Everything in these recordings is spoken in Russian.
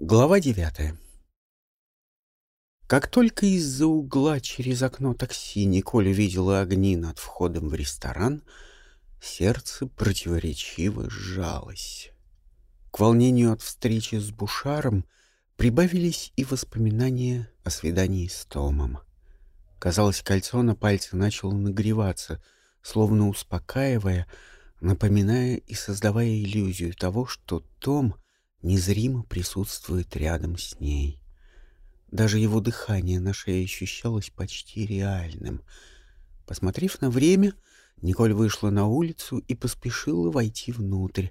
Глава девятая. Как только из-за угла через окно такси Николь увидела огни над входом в ресторан, сердце противоречиво сжалось. К волнению от встречи с Бушаром прибавились и воспоминания о свидании с Томом. Казалось, кольцо на пальце начало нагреваться, словно успокаивая, напоминая и создавая иллюзию того, что Том — незримо присутствует рядом с ней. Даже его дыхание на шее ощущалось почти реальным. Посмотрев на время, Николь вышла на улицу и поспешила войти внутрь.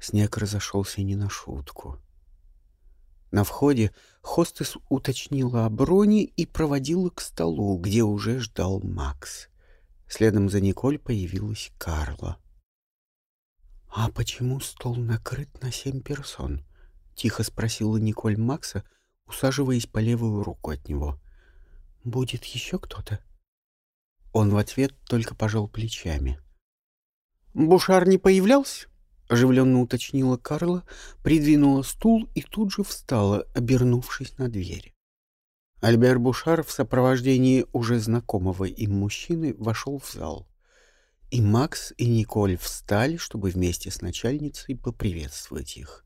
Снег разошелся не на шутку. На входе хостес уточнила о броне и проводила к столу, где уже ждал Макс. Следом за Николь появилась Карла. «А почему стол накрыт на семь персон?» — тихо спросила Николь Макса, усаживаясь по левую руку от него. «Будет еще кто-то?» Он в ответ только пожал плечами. «Бушар не появлялся?» — оживленно уточнила Карла, придвинула стул и тут же встала, обернувшись на дверь. Альбер Бушар в сопровождении уже знакомого им мужчины вошел в зал. И Макс, и Николь встали, чтобы вместе с начальницей поприветствовать их.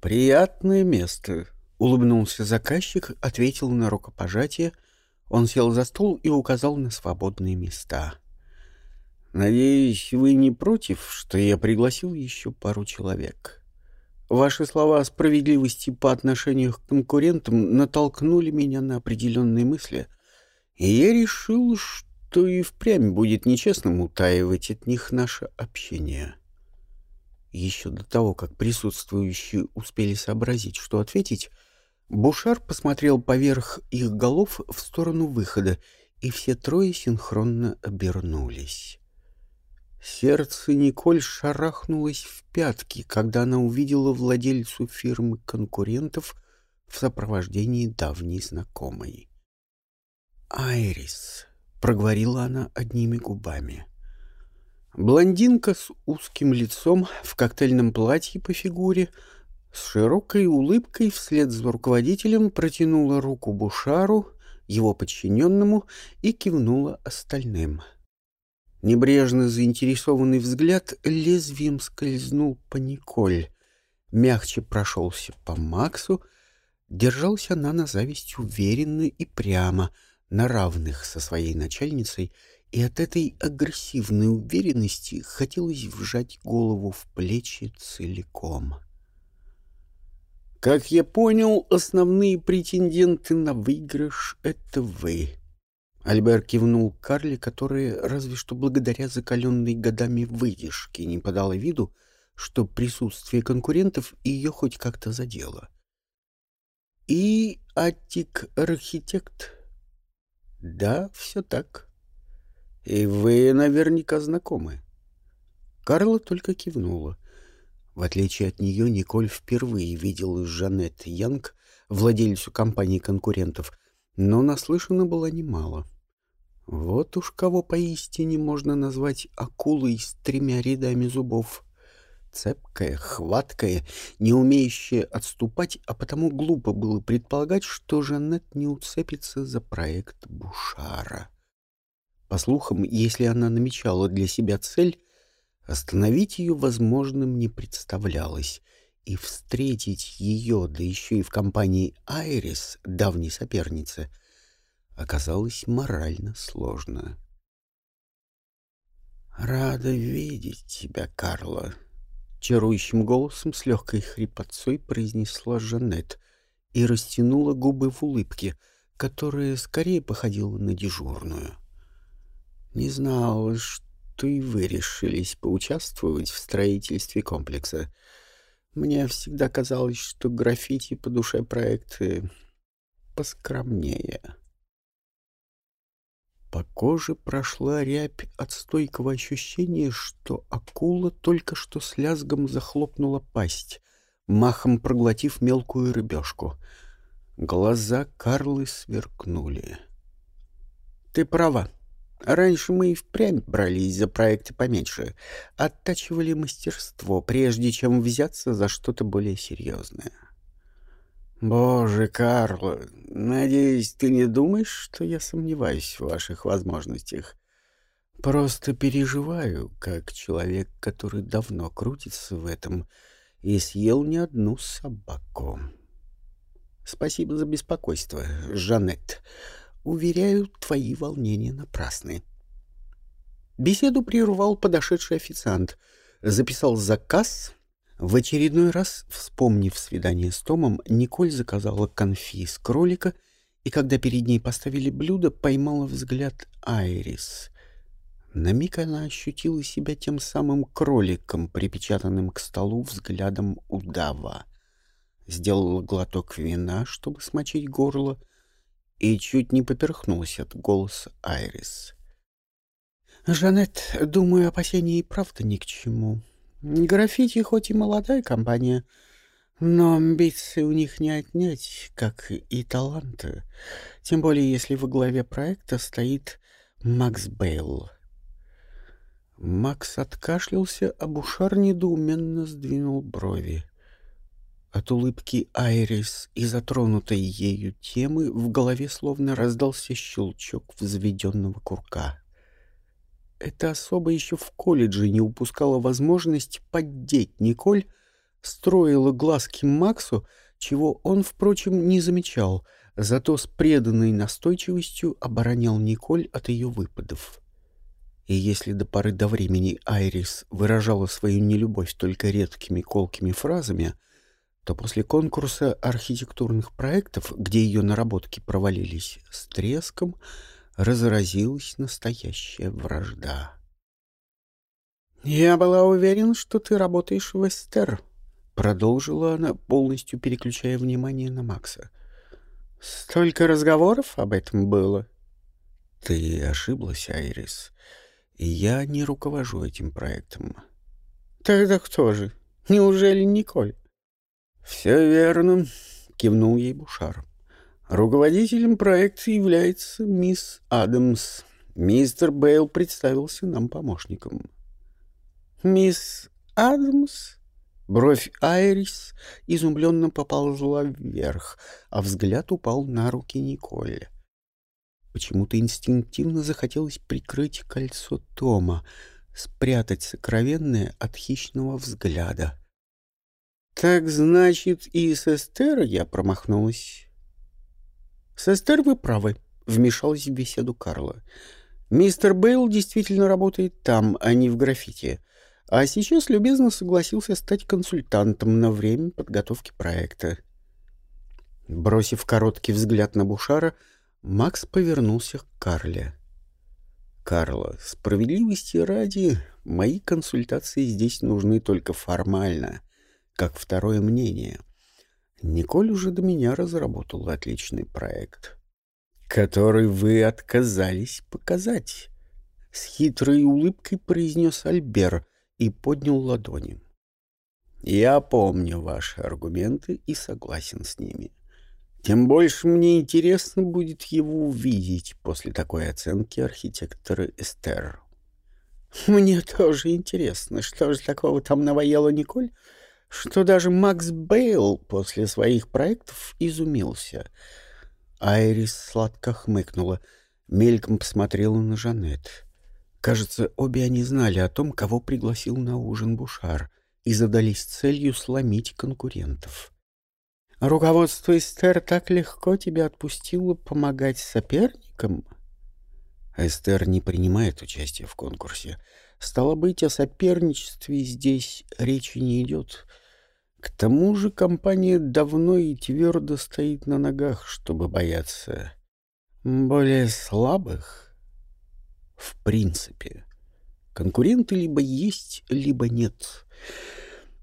«Приятное место», — улыбнулся заказчик, ответил на рукопожатие. Он сел за стол и указал на свободные места. «Надеюсь, вы не против, что я пригласил еще пару человек?» Ваши слова о справедливости по отношению к конкурентам натолкнули меня на определенные мысли, и я решил, что то и впрямь будет нечестным утаивать от них наше общение. Еще до того, как присутствующие успели сообразить, что ответить, Бушар посмотрел поверх их голов в сторону выхода, и все трое синхронно обернулись. Сердце Николь шарахнулось в пятки, когда она увидела владельцу фирмы конкурентов в сопровождении давней знакомой. Айрис. — проговорила она одними губами. Блондинка с узким лицом в коктейльном платье по фигуре, с широкой улыбкой вслед за руководителем протянула руку Бушару, его подчиненному, и кивнула остальным. Небрежно заинтересованный взгляд лезвием скользнул по Николь, мягче прошелся по Максу, держался она на зависть уверенно и прямо — на равных со своей начальницей, и от этой агрессивной уверенности хотелось вжать голову в плечи целиком. «Как я понял, основные претенденты на выигрыш — это вы». Альбер кивнул Карли, которая разве что благодаря закаленной годами выдержке не подала виду, что присутствие конкурентов ее хоть как-то задело. «И Аттик-архитект да, все так. И вы наверняка знакомы. Карла только кивнула. В отличие от нее, Николь впервые видела Жанет Янг, владельцу компании конкурентов, но наслышана была немало. Вот уж кого поистине можно назвать акулой с тремя рядами зубов цепкая, хваткая, не умеющая отступать, а потому глупо было предполагать, что Жанет не уцепится за проект Бушара. По слухам, если она намечала для себя цель, остановить ее возможным не представлялось, и встретить ее, да еще и в компании Айрис, давней соперницы, оказалось морально сложно. «Рада видеть тебя, Карла», Чарующим голосом с легкой хрипотцой произнесла Жанет и растянула губы в улыбке, которая скорее походила на дежурную. «Не знала, что и вы решились поучаствовать в строительстве комплекса. Мне всегда казалось, что граффити по душе проекты поскромнее». По коже прошла рябь от стойкого ощущения, что акула только что с лязгом захлопнула пасть, махом проглотив мелкую рыбешку. Глаза Карлы сверкнули. «Ты права. Раньше мы и впрямь брались за проекты поменьше, оттачивали мастерство, прежде чем взяться за что-то более серьезное. Боже, Карл, надеюсь, ты не думаешь, что я сомневаюсь в ваших возможностях. Просто переживаю, как человек, который давно крутится в этом и съел не одну собаку. Спасибо за беспокойство, Жанет. Уверяю, твои волнения напрасны. Беседу прервал подошедший официант. Записал заказ. В очередной раз, вспомнив свидание с Томом, Николь заказала конфи с кролика, и когда перед ней поставили блюдо, поймала взгляд Айрис. На миг она ощутила себя тем самым кроликом, припечатанным к столу взглядом удава. Сделала глоток вина, чтобы смочить горло, и чуть не поперхнулась от голоса Айрис. «Жанет, думаю, опасения и правда ни к чему. Граффити хоть и молодая компания, но амбиции у них не отнять, как и таланты. Тем более, если во главе проекта стоит Макс Бейл». Макс откашлялся, а Бушар недоуменно сдвинул брови. От улыбки Айрис и затронутой ею темы в голове словно раздался щелчок взведенного курка. Эта особа еще в колледже не упускала возможность поддеть Николь, строила глазки Максу, чего он, впрочем, не замечал, зато с преданной настойчивостью оборонял Николь от ее выпадов. И если до поры до времени Айрис выражала свою нелюбовь только редкими колкими фразами, то после конкурса архитектурных проектов, где ее наработки провалились с треском, разразилась настоящая вражда. «Я была уверена, что ты работаешь в Эстер», — продолжила она, полностью переключая внимание на Макса. «Столько разговоров об этом было». «Ты ошиблась, Айрис я не руковожу этим проектом. Тогда кто же? Неужели Николь? Все верно, кивнул ей Бушар. Руководителем проекта является мисс Адамс. Мистер Бейл представился нам помощником. Мисс Адамс? Бровь Айрис изумленно поползла вверх, а взгляд упал на руки Николь. Почему-то инстинктивно захотелось прикрыть кольцо Тома, спрятать сокровенное от хищного взгляда. «Так, значит, и с Эстер я промахнулась?» «С Эстер вы правы», — вмешалась в беседу Карла. «Мистер Бейл действительно работает там, а не в граффити, а сейчас любезно согласился стать консультантом на время подготовки проекта». Бросив короткий взгляд на Бушара, — Макс повернулся к Карле. «Карла, справедливости ради, мои консультации здесь нужны только формально, как второе мнение. Николь уже до меня разработала отличный проект, который вы отказались показать». С хитрой улыбкой произнес Альбер и поднял ладони. «Я помню ваши аргументы и согласен с ними. Тем больше мне интересно будет его увидеть после такой оценки архитектора Эстер. Мне тоже интересно, что же такого там навоела Николь, что даже Макс Бейл после своих проектов изумился. Айрис сладко хмыкнула, мельком посмотрела на Жанет. Кажется, обе они знали о том, кого пригласил на ужин Бушар, и задались целью сломить конкурентов. Руководство Эстер так легко тебя отпустило помогать соперникам? Эстер не принимает участие в конкурсе. Стало быть, о соперничестве здесь речи не идет. К тому же компания давно и твердо стоит на ногах, чтобы бояться более слабых. В принципе, конкуренты либо есть, либо нет.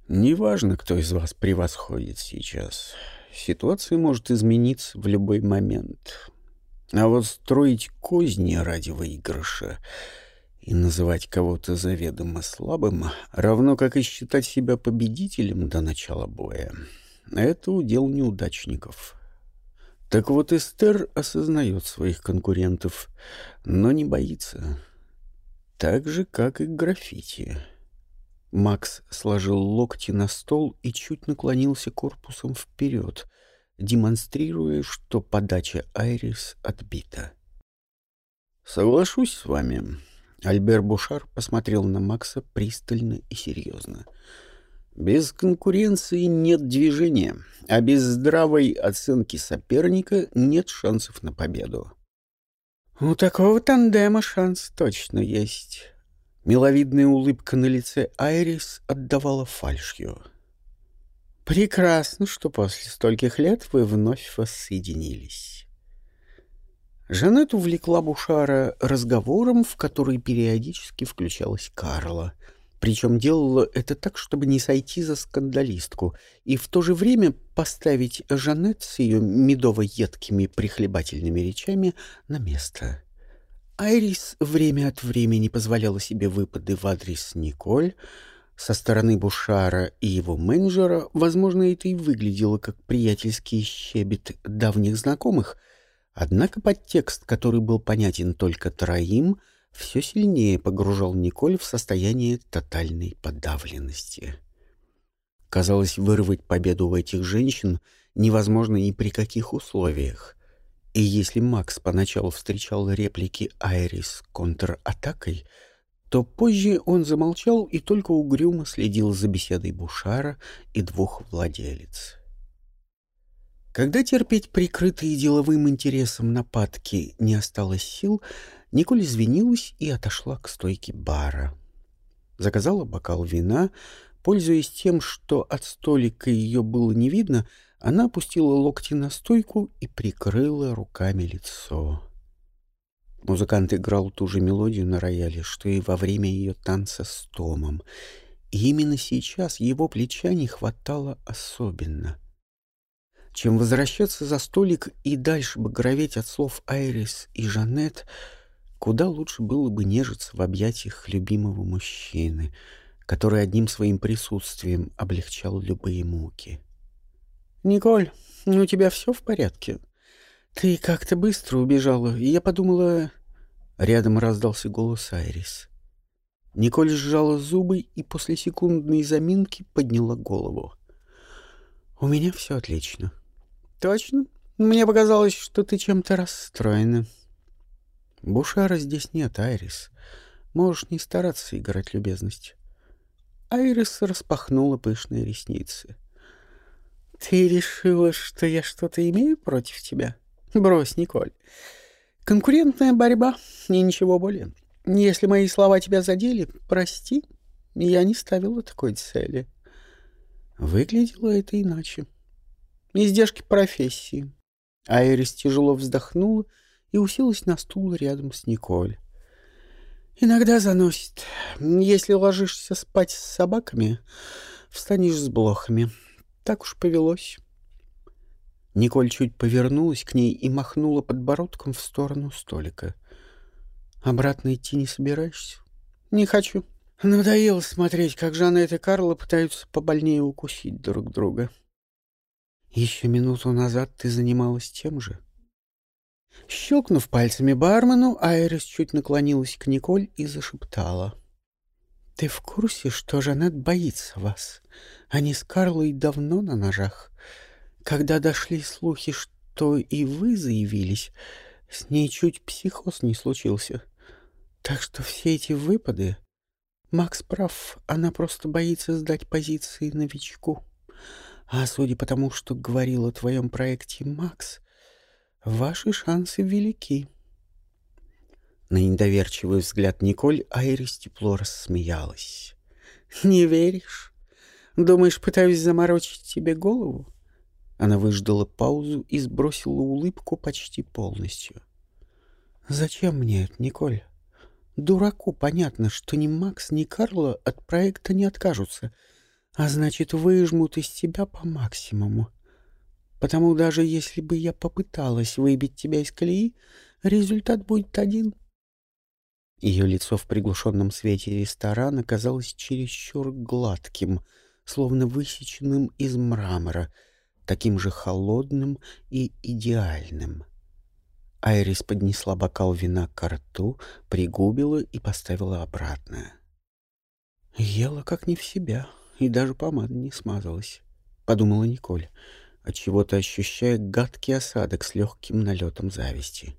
Неважно, кто из вас превосходит сейчас. Ситуация может измениться в любой момент. А вот строить козни ради выигрыша и называть кого-то заведомо слабым, равно как и считать себя победителем до начала боя, это удел неудачников. Так вот, Эстер осознает своих конкурентов, но не боится. Так же, как и граффити. Макс сложил локти на стол и чуть наклонился корпусом вперед, демонстрируя, что подача Айрис отбита. «Соглашусь с вами». Альбер Бушар посмотрел на Макса пристально и серьезно. «Без конкуренции нет движения, а без здравой оценки соперника нет шансов на победу». «У такого тандема шанс точно есть». Миловидная улыбка на лице Айрис отдавала фальшью. «Прекрасно, что после стольких лет вы вновь воссоединились». Жанет увлекла Бушара разговором, в который периодически включалась Карла. Причем делала это так, чтобы не сойти за скандалистку, и в то же время поставить Жанет с ее медово-едкими прихлебательными речами на место. Айрис время от времени позволяла себе выпады в адрес Николь. Со стороны Бушара и его менеджера, возможно, это и выглядело как приятельский щебет давних знакомых — Однако подтекст, который был понятен только троим, все сильнее погружал Николь в состояние тотальной подавленности. Казалось, вырвать победу у этих женщин невозможно ни при каких условиях. И если Макс поначалу встречал реплики Айрис контратакой, то позже он замолчал и только угрюмо следил за беседой Бушара и двух владелец. Когда терпеть прикрытые деловым интересом нападки не осталось сил, Николь извинилась и отошла к стойке бара. Заказала бокал вина. Пользуясь тем, что от столика ее было не видно, она опустила локти на стойку и прикрыла руками лицо. Музыкант играл ту же мелодию на рояле, что и во время ее танца с Томом. И именно сейчас его плеча не хватало особенно чем возвращаться за столик и дальше багроветь от слов Айрис и Жанет, куда лучше было бы нежиться в объятиях любимого мужчины, который одним своим присутствием облегчал любые муки. «Николь, у тебя все в порядке? Ты как-то быстро убежала, и я подумала...» Рядом раздался голос Айрис. Николь сжала зубы и после секундной заминки подняла голову. «У меня все отлично», Точно? Мне показалось, что ты чем-то расстроена. Бушара здесь нет, Айрис. Можешь не стараться играть любезность. Айрис распахнула пышные ресницы. Ты решила, что я что-то имею против тебя? Брось, Николь. Конкурентная борьба и ничего более. Если мои слова тебя задели, прости, я не ставила такой цели. Выглядело это иначе. Издержки профессии. Айрис тяжело вздохнула и уселась на стул рядом с Николь. Иногда заносит. Если ложишься спать с собаками, встанешь с блохами. Так уж повелось. Николь чуть повернулась к ней и махнула подбородком в сторону столика. «Обратно идти не собираешься?» «Не хочу. Надоело смотреть, как Жанна и Карла пытаются побольнее укусить друг друга». Еще минуту назад ты занималась тем же. Щелкнув пальцами бармену, Айрис чуть наклонилась к Николь и зашептала. «Ты в курсе, что Жанет боится вас? Они с Карлой давно на ножах. Когда дошли слухи, что и вы заявились, с ней чуть психоз не случился. Так что все эти выпады... Макс прав, она просто боится сдать позиции новичку». А судя по тому, что говорил о твоем проекте Макс, ваши шансы велики. На недоверчивый взгляд Николь Айрис тепло рассмеялась. «Не веришь? Думаешь, пытаюсь заморочить тебе голову?» Она выждала паузу и сбросила улыбку почти полностью. «Зачем мне это, Николь? Дураку понятно, что ни Макс, ни Карла от проекта не откажутся, а значит, выжмут из тебя по максимуму. Потому даже если бы я попыталась выбить тебя из колеи, результат будет один. Ее лицо в приглушенном свете ресторана казалось чересчур гладким, словно высеченным из мрамора, таким же холодным и идеальным. Айрис поднесла бокал вина к рту, пригубила и поставила обратно. Ела как не в себя, и даже помада не смазалась, — подумала Николь. отчего-то ощущая гадкий осадок с легким налетом зависти.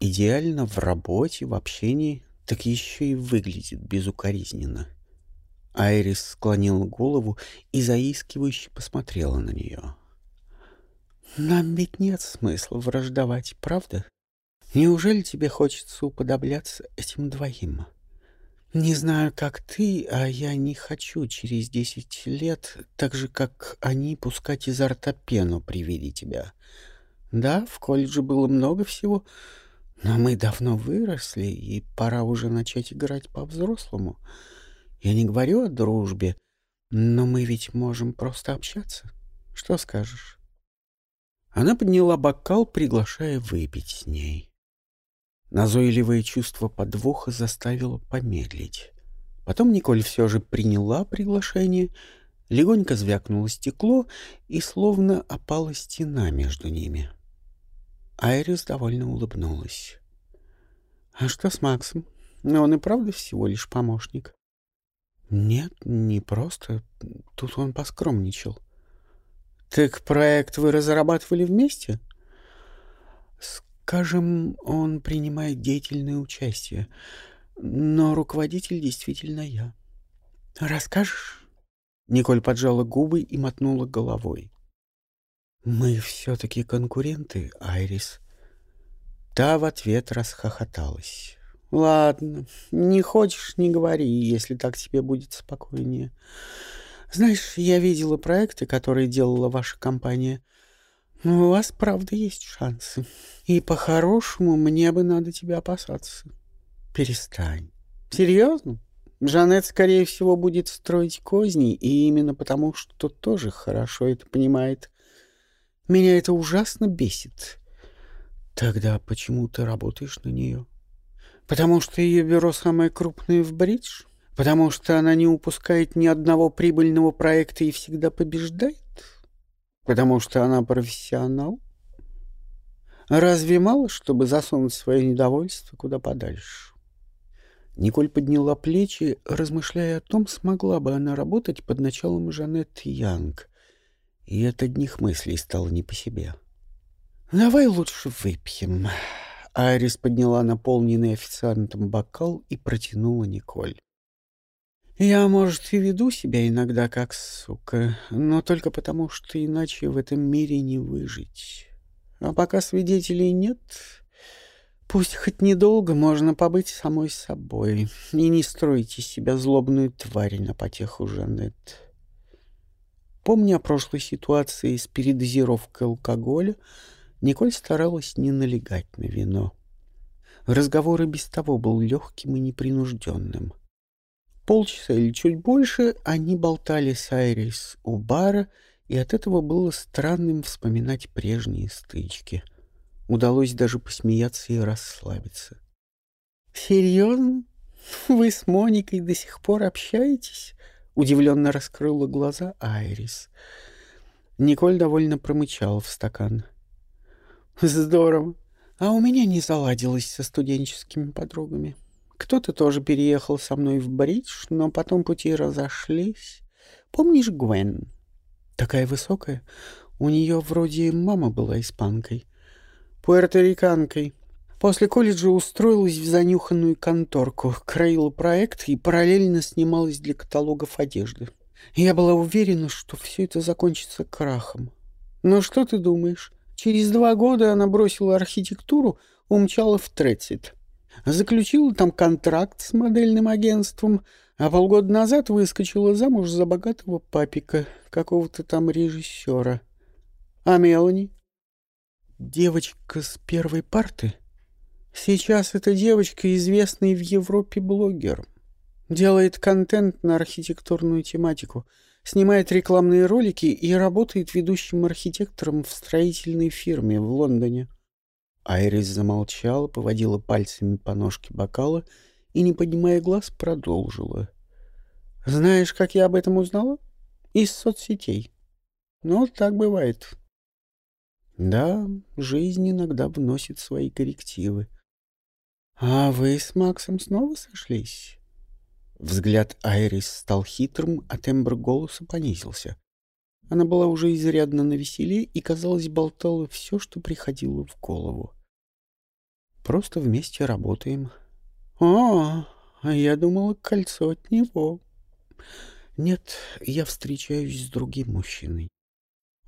Идеально в работе, в общении, так еще и выглядит безукоризненно. Айрис склонила голову и заискивающе посмотрела на нее. «Нам ведь нет смысла враждовать, правда? Неужели тебе хочется уподобляться этим двоим?» Не знаю, как ты, а я не хочу через десять лет, так же, как они, пускать изо рта пену при виде тебя. Да, в колледже было много всего, но мы давно выросли, и пора уже начать играть по-взрослому. Я не говорю о дружбе, но мы ведь можем просто общаться. Что скажешь? Она подняла бокал, приглашая выпить с ней. Назойливое чувство подвоха заставило помедлить. Потом Николь все же приняла приглашение, легонько звякнуло стекло, и словно опала стена между ними. Айрис довольно улыбнулась. «А что с Максом? Но он и правда всего лишь помощник?» «Нет, не просто. Тут он поскромничал». «Так проект вы разрабатывали вместе?» Скажем, он принимает деятельное участие, но руководитель действительно я. Расскажешь? Николь поджала губы и мотнула головой. Мы все-таки конкуренты, Айрис. Та в ответ расхохоталась. Ладно, не хочешь, не говори, если так тебе будет спокойнее. Знаешь, я видела проекты, которые делала ваша компания — но у вас, правда, есть шансы. И по-хорошему мне бы надо тебя опасаться. Перестань. Серьезно? Жанет, скорее всего, будет строить козни, и именно потому, что тоже хорошо это понимает. Меня это ужасно бесит. Тогда почему ты работаешь на нее? Потому что ее бюро самое крупное в Бридж? Потому что она не упускает ни одного прибыльного проекта и всегда побеждает? Потому что она профессионал? Разве мало, чтобы засунуть свое недовольство куда подальше? Николь подняла плечи, размышляя о том, смогла бы она работать под началом Жанет Янг. И от одних мыслей стало не по себе. «Давай лучше выпьем». Айрис подняла наполненный официантом бокал и протянула Николь. Я, может, и веду себя иногда как сука, но только потому, что иначе в этом мире не выжить. А пока свидетелей нет, пусть хоть недолго можно побыть самой собой и не строить из себя злобную тварь на потеху Жанет. Помня о прошлой ситуации с передозировкой алкоголя, Николь старалась не налегать на вино. Разговор и без того был легким и непринужденным — Полчаса или чуть больше они болтали с Айрис у бара, и от этого было странным вспоминать прежние стычки. Удалось даже посмеяться и расслабиться. «Серьезно? Вы с Моникой до сих пор общаетесь?» Удивленно раскрыла глаза Айрис. Николь довольно промычала в стакан. «Здорово. А у меня не заладилось со студенческими подругами». Кто-то тоже переехал со мной в Бридж, но потом пути разошлись. Помнишь Гвен? Такая высокая. У нее вроде мама была испанкой. Пуэрториканкой. После колледжа устроилась в занюханную конторку, краила проект и параллельно снималась для каталогов одежды. Я была уверена, что все это закончится крахом. Но что ты думаешь? Через два года она бросила архитектуру, умчала в Трецит. Заключила там контракт с модельным агентством, а полгода назад выскочила замуж за богатого папика, какого-то там режиссера. А Мелани? Девочка с первой парты? Сейчас эта девочка известный в Европе блогер. Делает контент на архитектурную тематику, снимает рекламные ролики и работает ведущим архитектором в строительной фирме в Лондоне. Айрис замолчала, поводила пальцами по ножке бокала и, не поднимая глаз, продолжила. «Знаешь, как я об этом узнала? Из соцсетей. Ну, так бывает». «Да, жизнь иногда вносит свои коррективы». «А вы с Максом снова сошлись?» Взгляд Айрис стал хитрым, а тембр голоса понизился. Она была уже изрядно навеселе и, казалось, болтала все, что приходило в голову. Просто вместе работаем. О, а я думала, кольцо от него. Нет, я встречаюсь с другим мужчиной.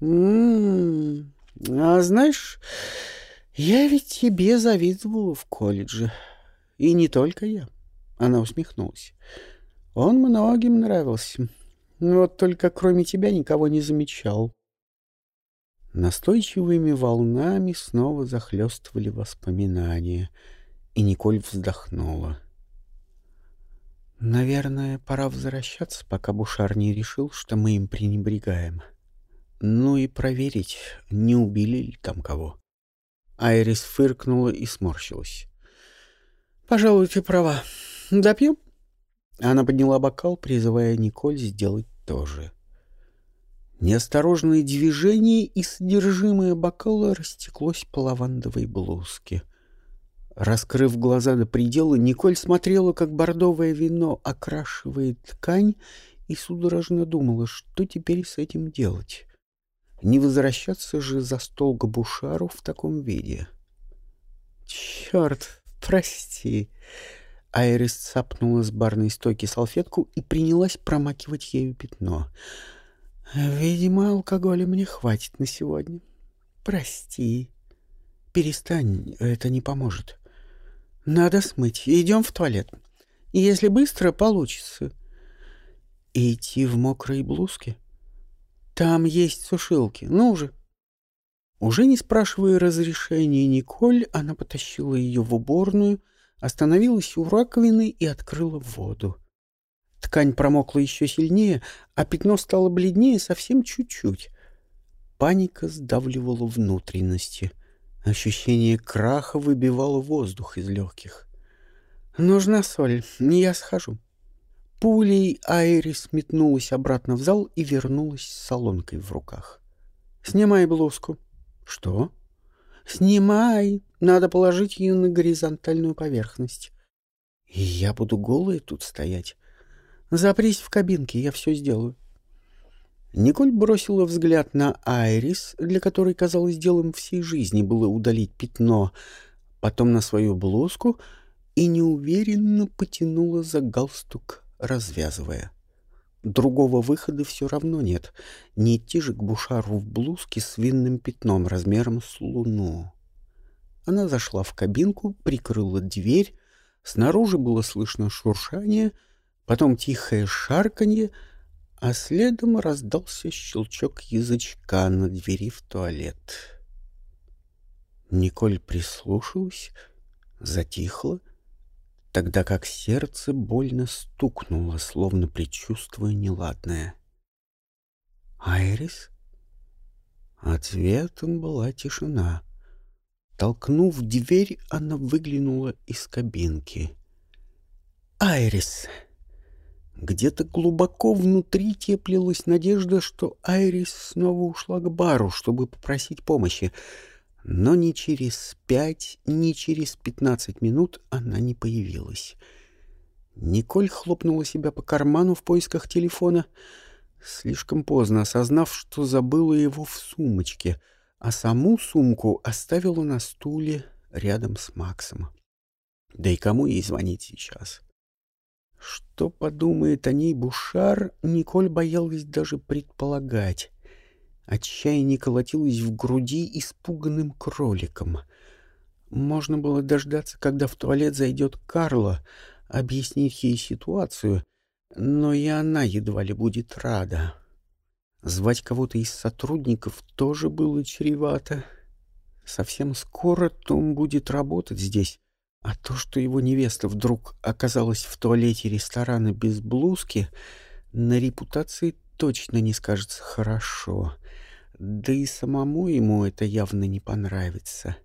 М -м, а знаешь, я ведь тебе завидовала в колледже. И не только я. Она усмехнулась. Он многим нравился. Вот только кроме тебя никого не замечал. Настойчивыми волнами снова захлестывали воспоминания, и Николь вздохнула. Наверное, пора возвращаться, пока Бушар не решил, что мы им пренебрегаем. Ну и проверить, не убили ли там кого. Айрис фыркнула и сморщилась. «Пожалуй, ты права. Допьем?» Она подняла бокал, призывая Николь сделать то же. Неосторожное движение и содержимое бокала растеклось по лавандовой блузке. Раскрыв глаза до предела, Николь смотрела, как бордовое вино окрашивает ткань, и судорожно думала, что теперь с этим делать. Не возвращаться же за стол к Бушару в таком виде. «Черт, прости!» Айрис цапнула с барной стойки салфетку и принялась промакивать ею пятно. «Видимо, алкоголя мне хватит на сегодня. Прости. Перестань, это не поможет. Надо смыть. Идем в туалет. Если быстро, получится. идти в мокрой блузке? Там есть сушилки. Ну же!» Уже не спрашивая разрешения Николь, она потащила ее в уборную, остановилась у раковины и открыла воду. Ткань промокла еще сильнее, а пятно стало бледнее совсем чуть-чуть. Паника сдавливала внутренности. Ощущение краха выбивало воздух из легких. «Нужна соль, я схожу». Пулей Айрис метнулась обратно в зал и вернулась с солонкой в руках. «Снимай блузку». «Что?» «Снимай. Надо положить ее на горизонтальную поверхность». «И я буду голая тут стоять?» «Запрись в кабинке, я все сделаю». Николь бросила взгляд на Айрис, для которой, казалось, делом всей жизни было удалить пятно, потом на свою блузку и неуверенно потянула за галстук, развязывая. Другого выхода все равно нет. Не идти же к Бушару в блузке с винным пятном размером с луну. Она зашла в кабинку, прикрыла дверь. Снаружи было слышно шуршание, потом тихое шарканье, а следом раздался щелчок язычка на двери в туалет. Николь прислушалась, затихла — тогда как сердце больно стукнуло, словно предчувствуя неладное. «Айрис?» Ответом была тишина. Толкнув дверь, она выглянула из кабинки. «Айрис!» Где-то глубоко внутри теплилась надежда, что Айрис снова ушла к бару, чтобы попросить помощи — но ни через пять, ни через пятнадцать минут она не появилась. Николь хлопнула себя по карману в поисках телефона, слишком поздно осознав, что забыла его в сумочке, а саму сумку оставила на стуле рядом с Максом. Да и кому ей звонить сейчас? Что подумает о ней Бушар, Николь боялась даже предполагать. Отчаяние колотилось в груди испуганным кроликом. Можно было дождаться, когда в туалет зайдет Карла, объяснить ей ситуацию, но и она едва ли будет рада. Звать кого-то из сотрудников тоже было чревато. Совсем скоро Том будет работать здесь, а то, что его невеста вдруг оказалась в туалете ресторана без блузки, на репутации точно не скажется хорошо. Да и самому ему это явно не понравится.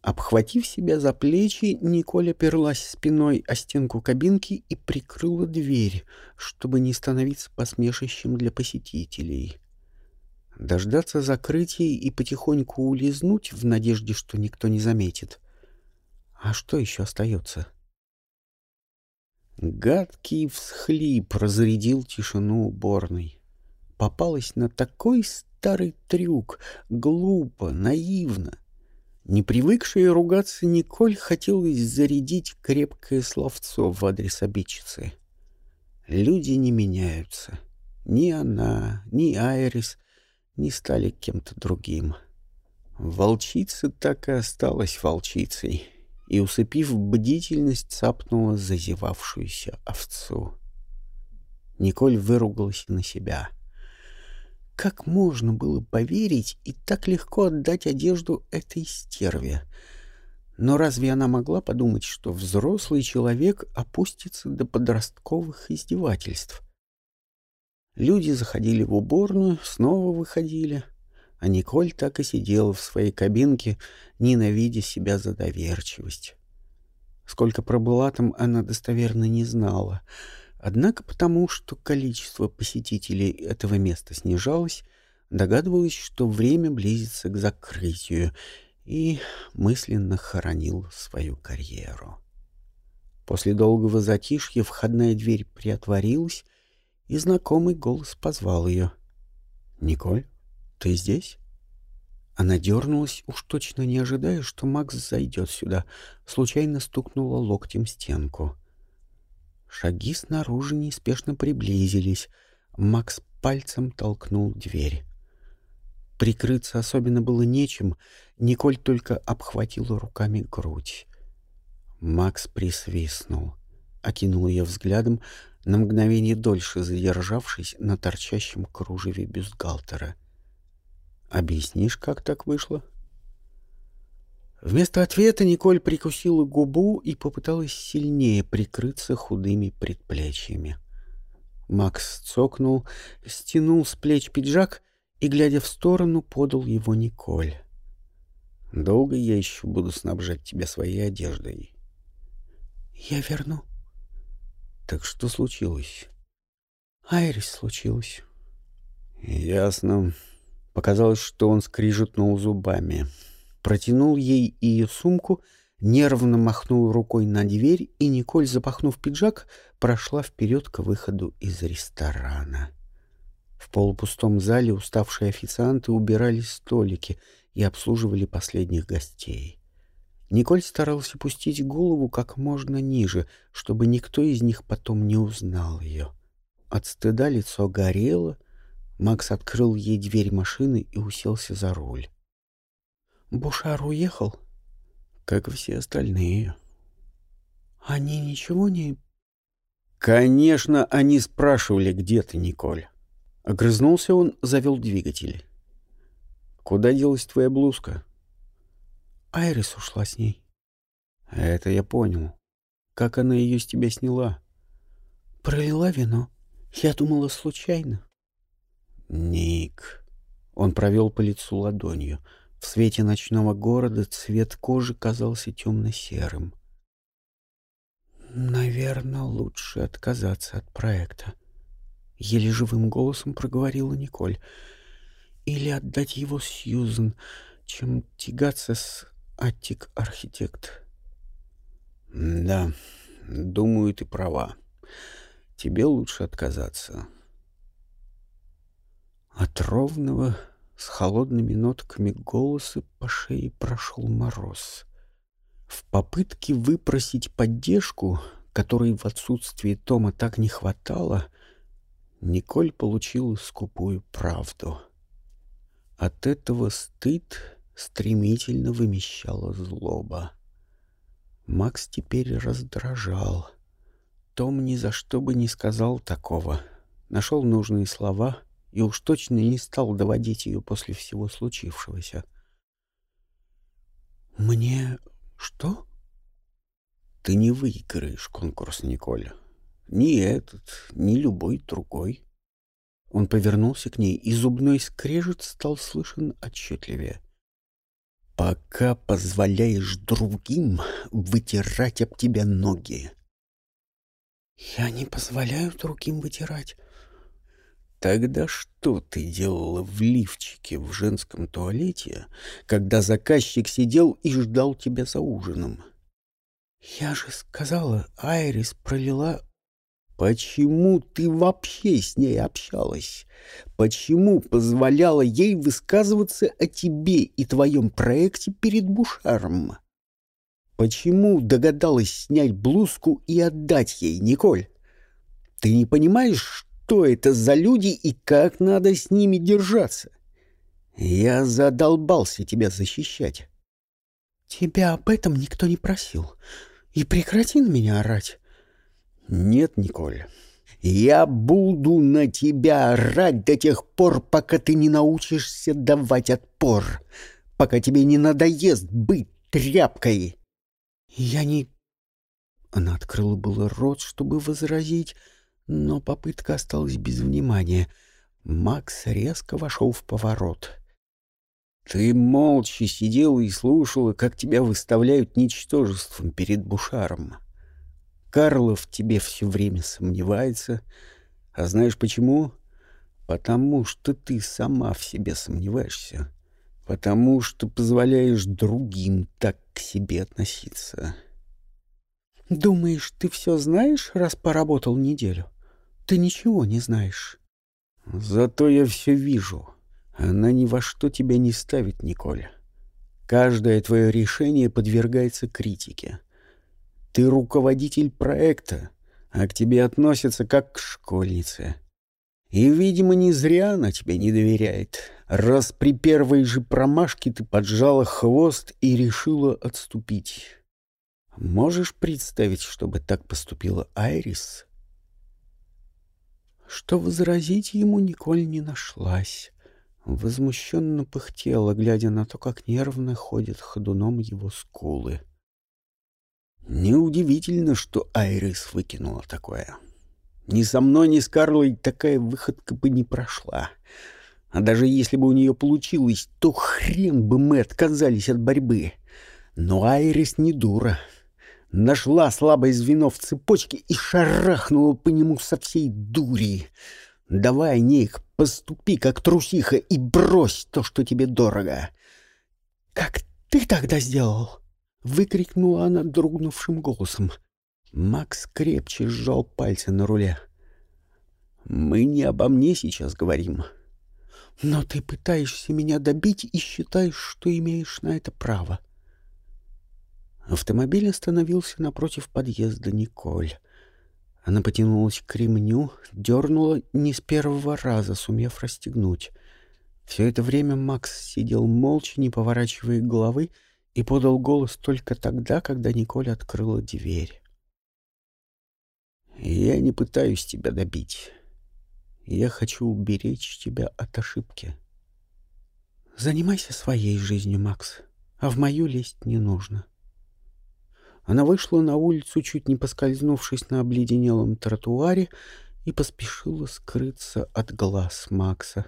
Обхватив себя за плечи, Николь оперлась спиной о стенку кабинки и прикрыла дверь, чтобы не становиться посмешищем для посетителей. Дождаться закрытия и потихоньку улизнуть в надежде, что никто не заметит. А что еще остается? Гадкий всхлип разрядил тишину уборной. попалась на такой старый трюк, глупо, наивно. Не привыкшая ругаться Николь хотелось зарядить крепкое словцо в адрес обидчицы. Люди не меняются. Ни она, ни Айрис не стали кем-то другим. Волчица так и осталась волчицей и, усыпив бдительность, цапнула зазевавшуюся овцу. Николь выругалась на себя. Как можно было поверить и так легко отдать одежду этой стерве? Но разве она могла подумать, что взрослый человек опустится до подростковых издевательств? Люди заходили в уборную, снова выходили, а Николь так и сидела в своей кабинке, ненавидя себя за доверчивость. Сколько пробыла там, она достоверно не знала — Однако потому, что количество посетителей этого места снижалось, догадывалась, что время близится к закрытию, и мысленно хоронил свою карьеру. После долгого затишья входная дверь приотворилась, и знакомый голос позвал ее. «Николь, ты здесь?» Она дернулась, уж точно не ожидая, что Макс зайдет сюда, случайно стукнула локтем стенку. Шаги снаружи неспешно приблизились. Макс пальцем толкнул дверь. Прикрыться особенно было нечем. Николь только обхватила руками грудь. Макс присвистнул, окинул ее взглядом, на мгновение дольше задержавшись на торчащем кружеве бюстгальтера. «Объяснишь, как так вышло?» Вместо ответа Николь прикусила губу и попыталась сильнее прикрыться худыми предплечьями. Макс цокнул, стянул с плеч пиджак и, глядя в сторону, подал его Николь. «Долго я еще буду снабжать тебя своей одеждой?» «Я верну». «Так что случилось?» «Айрис случилось». «Ясно». Показалось, что он скрижетнул зубами протянул ей ее сумку, нервно махнул рукой на дверь, и Николь, запахнув пиджак, прошла вперед к выходу из ресторана. В полупустом зале уставшие официанты убирали столики и обслуживали последних гостей. Николь старался пустить голову как можно ниже, чтобы никто из них потом не узнал ее. От стыда лицо горело, Макс открыл ей дверь машины и уселся за руль. Бушар уехал? Как и все остальные. Они ничего не... Конечно, они спрашивали, где ты, Николь. Огрызнулся он, завел двигатель. Куда делась твоя блузка? Айрис ушла с ней. Это я понял. Как она ее с тебя сняла? Пролила вино. Я думала, случайно. Ник. Он провел по лицу ладонью. В свете ночного города цвет кожи казался темно-серым. «Наверное, лучше отказаться от проекта», — еле живым голосом проговорила Николь. «Или отдать его Сьюзен, чем тягаться с Аттик-архитект». «Да, думаю, ты права. Тебе лучше отказаться». От ровного с холодными нотками голоса по шее прошел мороз. В попытке выпросить поддержку, которой в отсутствии Тома так не хватало, Николь получила скупую правду. От этого стыд стремительно вымещала злоба. Макс теперь раздражал. Том ни за что бы не сказал такого. Нашел нужные слова — и уж точно не стал доводить ее после всего случившегося. «Мне что?» «Ты не выиграешь конкурс, Николь. Ни этот, ни любой другой». Он повернулся к ней, и зубной скрежет стал слышен отчетливее. «Пока позволяешь другим вытирать об тебя ноги». «Я не позволяю другим вытирать». Тогда что ты делала в лифчике в женском туалете, когда заказчик сидел и ждал тебя за ужином? Я же сказала, Айрис пролила... Почему ты вообще с ней общалась? Почему позволяла ей высказываться о тебе и твоем проекте перед Бушаром? Почему догадалась снять блузку и отдать ей, Николь? Ты не понимаешь, что это за люди и как надо с ними держаться? Я задолбался тебя защищать. Тебя об этом никто не просил. И прекрати на меня орать. Нет, Николь, я буду на тебя орать до тех пор, пока ты не научишься давать отпор, пока тебе не надоест быть тряпкой. Я не... Она открыла было рот, чтобы возразить, но попытка осталась без внимания. Макс резко вошел в поворот. Ты молча сидела и слушала, как тебя выставляют ничтожеством перед Бушаром. Карлов тебе все время сомневается. А знаешь почему? Потому что ты сама в себе сомневаешься. Потому что позволяешь другим так к себе относиться. Думаешь, ты все знаешь, раз поработал неделю? Ты ничего не знаешь. Зато я все вижу. Она ни во что тебя не ставит, Николя. Каждое твое решение подвергается критике. Ты руководитель проекта, а к тебе относятся как к школьнице. И, видимо, не зря она тебе не доверяет, раз при первой же промашке ты поджала хвост и решила отступить. Можешь представить, чтобы так поступила Айрис? Что возразить ему Николь не нашлась. Возмущенно пыхтела, глядя на то, как нервно ходят ходуном его скулы. Неудивительно, что Айрис выкинула такое. Ни со мной, ни с Карлой такая выходка бы не прошла. А даже если бы у нее получилось, то хрен бы мы отказались от борьбы. Но Айрис не дура. Нашла слабое звено в цепочке и шарахнула по нему со всей дури. Давай, Ник, поступи как трусиха и брось то, что тебе дорого. — Как ты тогда сделал? — выкрикнула она дрогнувшим голосом. Макс крепче сжал пальцы на руле. «Мы не обо мне сейчас говорим». «Но ты пытаешься меня добить и считаешь, что имеешь на это право». Автомобиль остановился напротив подъезда Николь. Она потянулась к ремню, дернула не с первого раза, сумев расстегнуть. Все это время Макс сидел молча, не поворачивая головы, и подал голос только тогда, когда Николь открыла дверь. «Я не пытаюсь тебя добить. Я хочу уберечь тебя от ошибки». «Занимайся своей жизнью, Макс, а в мою лезть не нужно». Она вышла на улицу, чуть не поскользнувшись на обледенелом тротуаре, и поспешила скрыться от глаз Макса,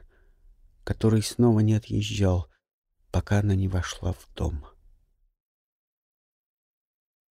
который снова не отъезжал, пока она не вошла в дом.